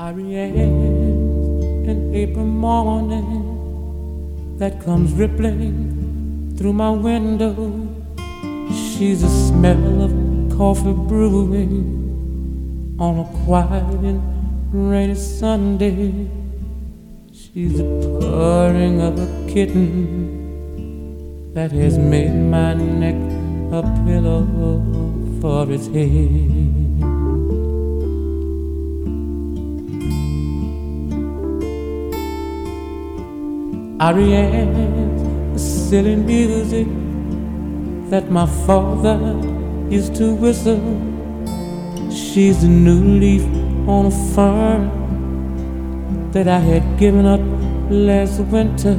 Ariane, an April morning that comes rippling through my window. She's the smell of coffee brewing on a quiet and rainy Sunday. She's the purring of a kitten that has made my neck a pillow for its head. Ariane, the silly music that my father used to whistle. She's the new leaf on a fern that I had given up last winter.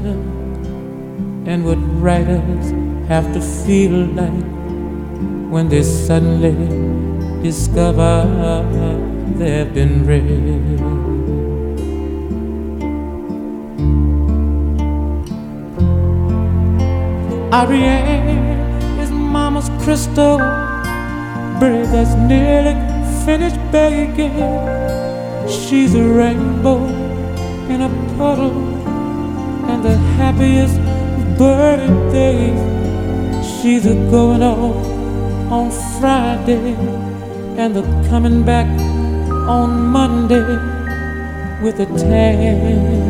And what writers have to feel like when they suddenly discover they've been read. Ariane is mama's crystal bread that's nearly finished baking. She's a rainbow in a puddle and the happiest birthday. She's a going off on Friday and the coming back on Monday with a tan.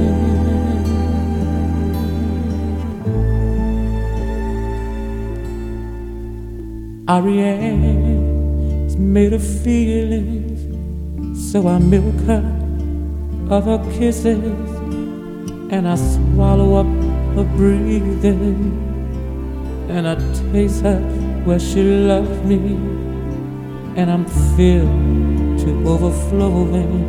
Ariane is made of feelings, so I milk her of her kisses, and I swallow up her breathing, and I taste her where she loves me, and I'm filled to overflowing,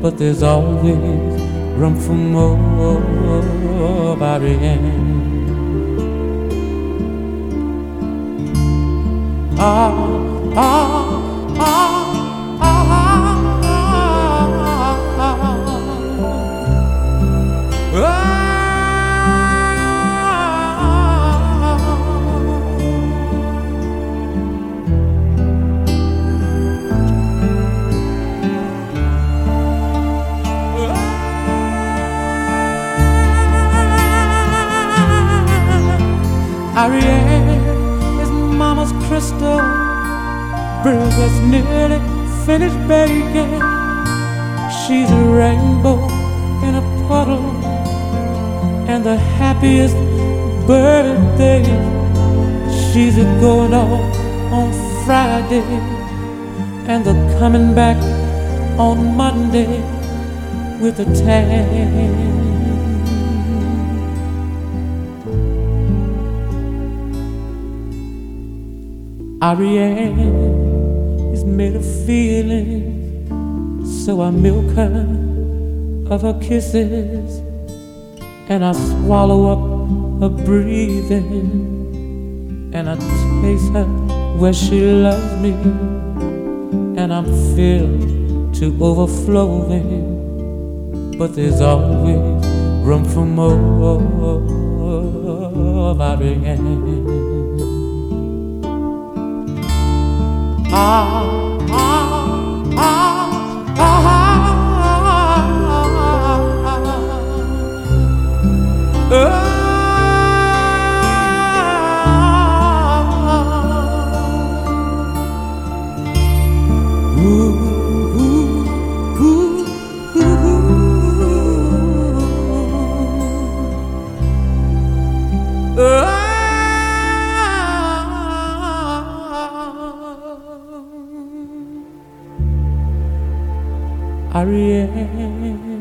but there's always room for more, Ariane. Ah, mama's crystal bread that's nearly finished baking. She's a rainbow in a puddle and the happiest birthday. She's a going off on Friday and the coming back on Monday with a tan. Ariane is made of feelings, so I milk her of her kisses, and I swallow up her breathing, and I taste her where she loves me, and I'm filled to overflowing, but there's always room for more, Ariane. Ariel.